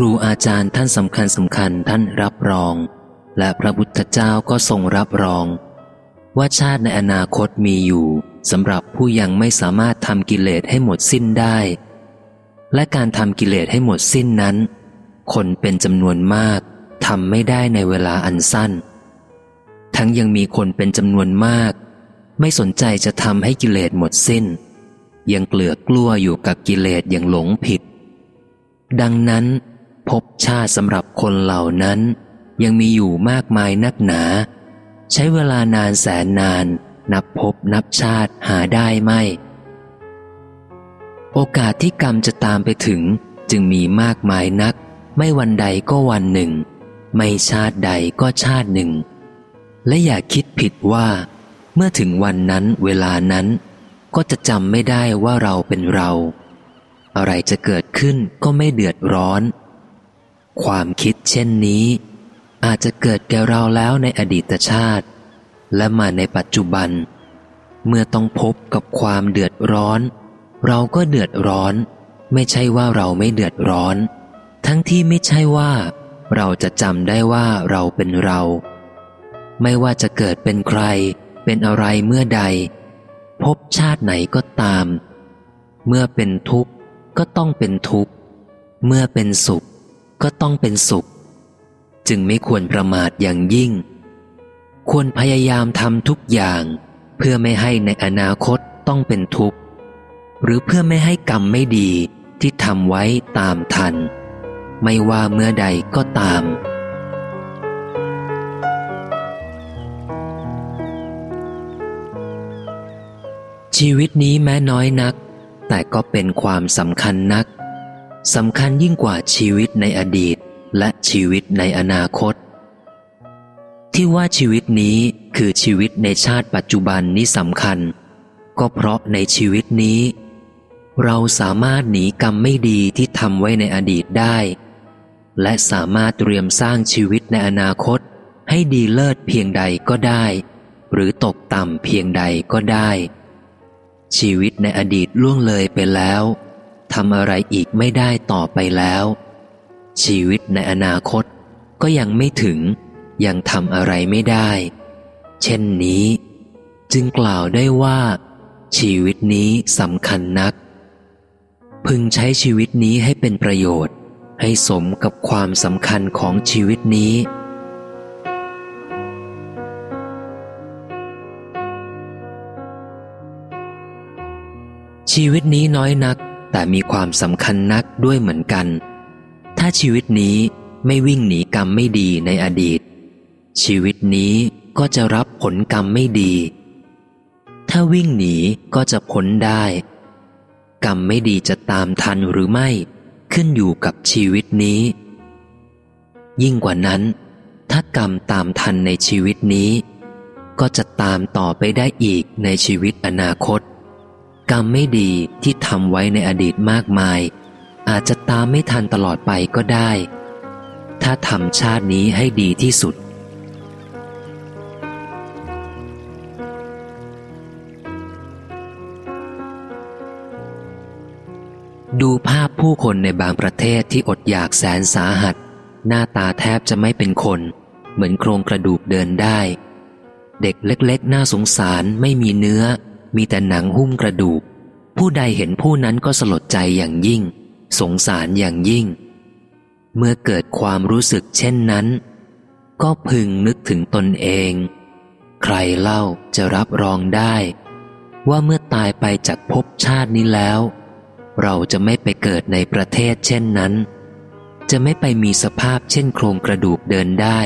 ครูอาจารย์ท่านสำคัญสำคัญท่านรับรอง และพระพุทธเจ้าก็ทรงรับรอง ว่าชาติในอนาคตมีอยู่สำหรับผู้ยังไม่สามารถทำกิเลสให้หมดสิ้นได้ และการทำกิเลสให้หมดสิ้นนั้น คนเป็นจำนวนมากทำไม่ได้ในเวลาอันสั้น ทั้งยังมีคนเป็นจำนวนมาก ไม่สนใจจะทำให้กิเลสหมดสิ้น ยังเกลือกกลัวอยู่กับกิเลสอย่างหลงผิด ดังนั้น ภพชาติสำหรับคนเหล่านั้น ยังมีอยู่มากมายนักหนา ใช้เวลานานแสนนาน นับพบนับชาติหาได้ไม่ โอกาสที่กรรมจะตามไปถึงจึงมีมากมายนัก ไม่วันใดก็วันหนึ่ง ไม่ชาติใดก็ชาติหนึ่ง และอย่าคิดผิดว่า เมื่อถึงวันนั้นเวลานั้น ก็จะจำไม่ได้ว่าเราเป็นเรา อะไรจะเกิดขึ้นก็ไม่เดือดร้อน ความคิดเช่นนี้ อาจจะเกิดแก่เราแล้วในอดีตชาติ และมาในปัจจุบัน เมื่อต้องพบกับความเดือดร้อน เราก็เดือดร้อน ไม่ใช่ว่าเราไม่เดือดร้อน ทั้งที่ไม่ใช่ว่า เราจะจำได้ว่าเราเป็นเรา ไม่ว่าจะเกิดเป็นใคร เป็นอะไรเมื่อใด พบชาติไหนก็ตาม เมื่อเป็นทุกข์ก็ต้องเป็นทุกข์ เมื่อเป็นสุข ก็ต้องเป็นสุข จึงไม่ควรประมาทอย่างยิ่ง ควรพยายามทำทุกอย่าง เพื่อไม่ให้ในอนาคตต้องเป็นทุกข์ หรือเพื่อไม่ให้กรรมไม่ดีที่ทำไว้ตามทัน ไม่ว่าเมื่อใดก็ตามชีวิตนี้แม้น้อยนัก แต่ก็เป็นความสำคัญนัก สำคัญยิ่งกว่าชีวิตในอดีตและชีวิตในอนาคต ที่ว่าชีวิตนี้คือชีวิตในชาติปัจจุบันนี้สำคัญ ก็เพราะในชีวิตนี้ เราสามารถหนีกรรมไม่ดีที่ทำไว้ในอดีตได้ และสามารถเตรียมสร้างชีวิตในอนาคต ให้ดีเลิศเพียงใดก็ได้ หรือตกต่ำเพียงใดก็ได้ ชีวิตในอดีตล่วงเลยไปแล้ว ทำอะไรอีกไม่ได้ต่อไปแล้ว ชีวิตในอนาคตก็ยังไม่ถึง ยังทำอะไรไม่ได้ เช่นนี้ จึงกล่าวได้ว่า ชีวิตนี้สำคัญนัก พึงใช้ชีวิตนี้ให้เป็นประโยชน์ ให้สมกับความสำคัญของชีวิตนี้ชีวิตนี้น้อยนัก แต่มีความสำคัญนักด้วยเหมือนกัน ถ้าชีวิตนี้ไม่วิ่งหนีกรรมไม่ดีในอดีต ชีวิตนี้ก็จะรับผลกรรมไม่ดี ถ้าวิ่งหนีก็จะพ้นได้ กรรมไม่ดีจะตามทันหรือไม่ ขึ้นอยู่กับชีวิตนี้ ยิ่งกว่านั้น ถ้ากรรมตามทันในชีวิตนี้ ก็จะตามต่อไปได้อีกในชีวิตอนาคต กรรมไม่ดีที่ทำไว้ในอดีตมากมาย อาจจะตามไม่ทันตลอดไปก็ได้ ถ้าทำชาตินี้ให้ดีที่สุด ดูภาพผู้คนในบางประเทศที่อดอยากแสนสาหัส หน้าตาแทบจะไม่เป็นคน เหมือนโครงกระดูกเดินได้ เด็กเล็กๆ น่าสงสารไม่มีเนื้อ มีแต่หนังหุ้มกระดูก ผู้ใดเห็นผู้นั้นก็สลดใจอย่างยิ่ง สงสารอย่างยิ่ง เมื่อเกิดความรู้สึกเช่นนั้น ก็พึงนึกถึงตนเอง ใครเล่าจะรับรองได้ ว่าเมื่อตายไปจากภพชาตินี้แล้ว เราจะไม่ไปเกิดในประเทศเช่นนั้น จะไม่ไปมีสภาพเช่นโครงกระดูกเดินได้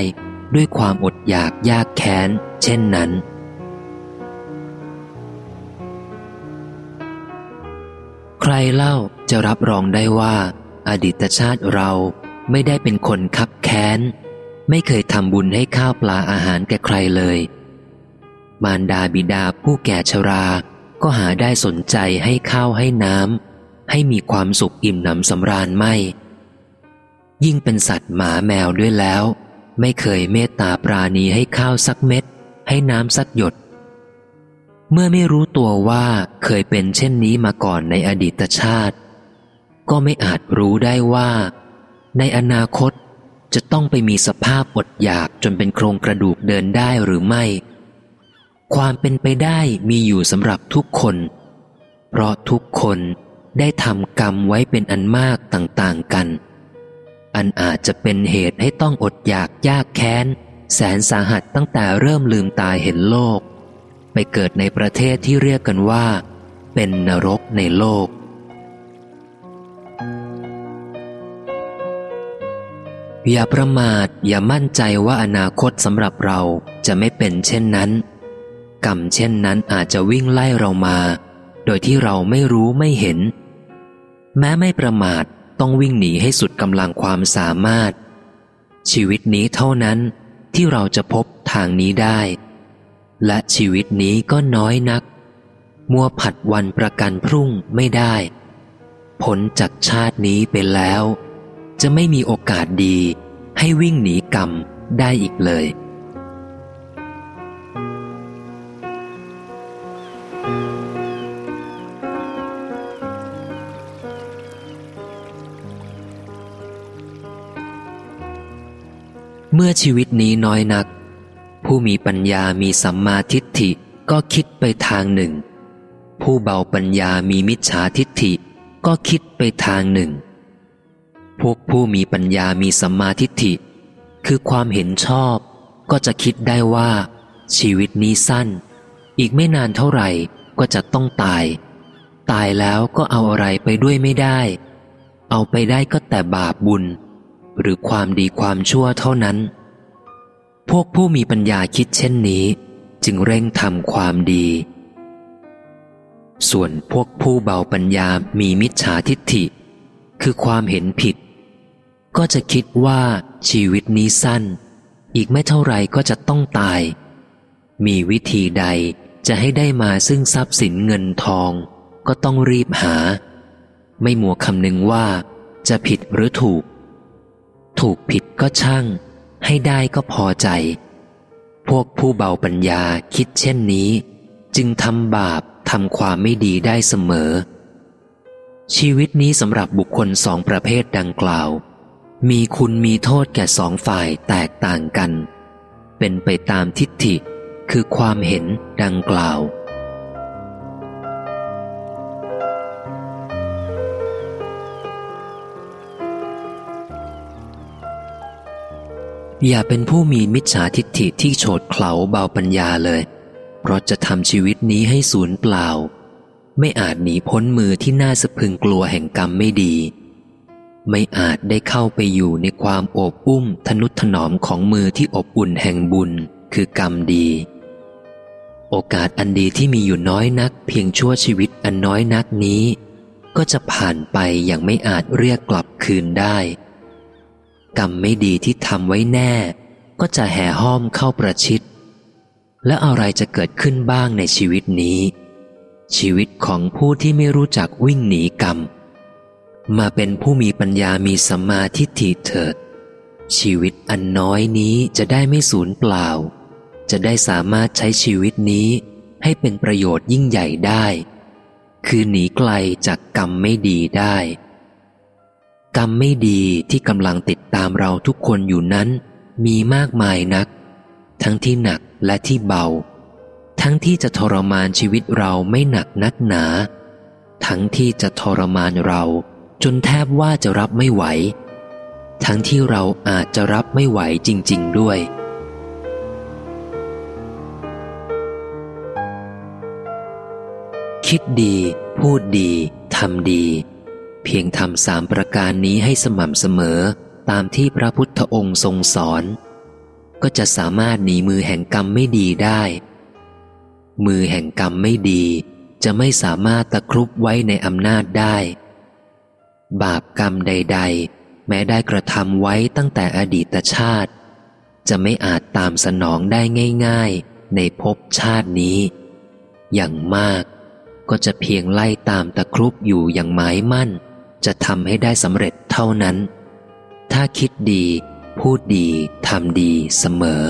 ด้วยความอดอยากยากแค้น เช่นนั้น รเล่าจะรับรองได้ว่า อดีตชาติเราไม่ได้เป็นคนคับแค้น ไม่เคยทำบุญให้ข้าวปลาอาหารแก่ใครเลย มารดาบิดาผู้แก่ชรา ก็หาได้สนใจให้ข้าวให้น้ำให้มีความสุขอิ่มหนำสำราญไม่ ยิ่งเป็นสัตว์หมาแมวด้วยแล้ว ไม่เคยเมตตาปราณีให้ข้าวสักเม็ด ให้น้ำสักหยด เมื่อไม่รู้ตัวว่าเคยเป็นเช่นนี้มาก่อนในอดีตชาติ ก็ไม่อาจรู้ได้ว่า ในอนาคตจะต้องไปมีสภาพอดอยากจนเป็นโครงกระดูกเดินได้หรือไม่ ความเป็นไปได้มีอยู่สำหรับทุกคน เพราะทุกคนได้ทำกรรมไว้เป็นอันมากต่างๆกัน อันอาจจะเป็นเหตุให้ต้องอดอยากยากแค้น แสนสาหัสตั้งแต่เริ่มลืมตาเห็นโลก ไปเกิดในประเทศที่เรียกกันว่า เป็นนรกในโลก อย่าประมาทอย่ามั่นใจว่าอนาคตสำหรับเราจะไม่เป็นเช่นนั้น กรรมเช่นนั้นอาจจะวิ่งไล่เรามา โดยที่เราไม่รู้ไม่เห็น แม้ไม่ประมาทต้องวิ่งหนีให้สุดกำลังความสามารถ ชีวิตนี้เท่านั้นที่เราจะพบทางนี้ได้ และชีวิตนี้ก็น้อยนัก มัวผัดวันประกันพรุ่งไม่ได้ ผลจากชาตินี้ไปแล้ว จะไม่มีโอกาสดีให้วิ่งหนีกรรมได้อีกเลยเมื่อชีวิตนี้น้อยนัก ผู้มีปัญญามีสัมมาทิฏฐิก็คิดไปทางหนึ่ง ผู้เบาปัญญามีมิจฉาทิฏฐิก็คิดไปทางหนึ่ง พวกผู้มีปัญญามีสัมมาทิฏฐิ คือความเห็นชอบ ก็จะคิดได้ว่า ชีวิตนี้สั้น อีกไม่นานเท่าไหร่ก็จะต้องตาย ตายแล้วก็เอาอะไรไปด้วยไม่ได้ เอาไปได้ก็แต่บาปบุญ หรือความดีความชั่วเท่านั้น พวกผู้มีปัญญาคิดเช่นนี้ จึงเร่งทำความดี ส่วนพวกผู้เบาปัญญามีมิจฉาทิฏฐิ คือความเห็นผิด ก็จะคิดว่าชีวิตนี้สั้น อีกไม่เท่าไรก็จะต้องตาย มีวิธีใดจะให้ได้มาซึ่งทรัพย์สินเงินทอง ก็ต้องรีบหา ไม่มัวคำนึงว่าจะผิดหรือถูก ถูกผิดก็ช่าง ให้ได้ก็พอใจ พวกผู้เบาปัญญาคิดเช่นนี้ จึงทำบาปทำความไม่ดีได้เสมอ ชีวิตนี้สำหรับบุคคลสองประเภทดังกล่าว มีคุณมีโทษแก่สองฝ่ายแตกต่างกัน เป็นไปตามทิฏฐิคือความเห็นดังกล่าว อย่าเป็นผู้มีมิจฉาทิฏฐิที่โฉดเขลาเบาปัญญาเลย เพราะจะทำชีวิตนี้ให้สูญเปล่า ไม่อาจหนีพ้นมือที่น่าสะพึงกลัวแห่งกรรมไม่ดี ไม่อาจได้เข้าไปอยู่ในความโอบอุ้มทนุถนอมของมือที่อบอุ่นแห่งบุญคือกรรมดี โอกาสอันดีที่มีอยู่น้อยนัก เพียงชั่วชีวิตอันน้อยนักนี้ ก็จะผ่านไปอย่างไม่อาจเรียกกลับคืนได้ กรรมไม่ดีที่ทำไว้แน่ ก็จะแห่ห้อมเข้าประชิด และอะไรจะเกิดขึ้นบ้างในชีวิตนี้ ชีวิตของผู้ที่ไม่รู้จักวิ่งหนีกรรม มาเป็นผู้มีปัญญามีสัมมาทิฏฐิเถิด ชีวิตอันน้อยนี้จะได้ไม่สูญเปล่า จะได้สามารถใช้ชีวิตนี้ให้เป็นประโยชน์ยิ่งใหญ่ได้ คือหนีไกลจากกรรมไม่ดีได้ กรรมไม่ดีที่กำลังติดตามเราทุกคนอยู่นั้น มีมากมายนัก ทั้งที่หนักและที่เบา ทั้งที่จะทรมานชีวิตเราไม่หนักนักหนา ทั้งที่จะทรมานเรา จนแทบว่าจะรับไม่ไหว ทั้งที่เราอาจจะรับไม่ไหวจริง ๆ ด้วยคิดดี พูดดี ทำดี เพียงทำสามประการนี้ให้สม่ำเสมอตามที่พระพุทธองค์ทรงสอน ก็จะสามารถหนีมือแห่งกรรมไม่ดีได้ มือแห่งกรรมไม่ดี จะไม่สามารถตะครุบไว้ในอำนาจได้ บาปกรรมใด ๆ แม้ได้กระทำไว้ตั้งแต่อดีตชาติ จะไม่อาจตามสนองได้ง่าย ๆ ในภพชาตินี้ อย่างมากก็จะเพียงไล่ตามตะครุบอยู่อย่างหมายมั่น จะทำให้ได้สำเร็จเท่านั้น ถ้าคิดดี พูดดี ทำดีเสมอ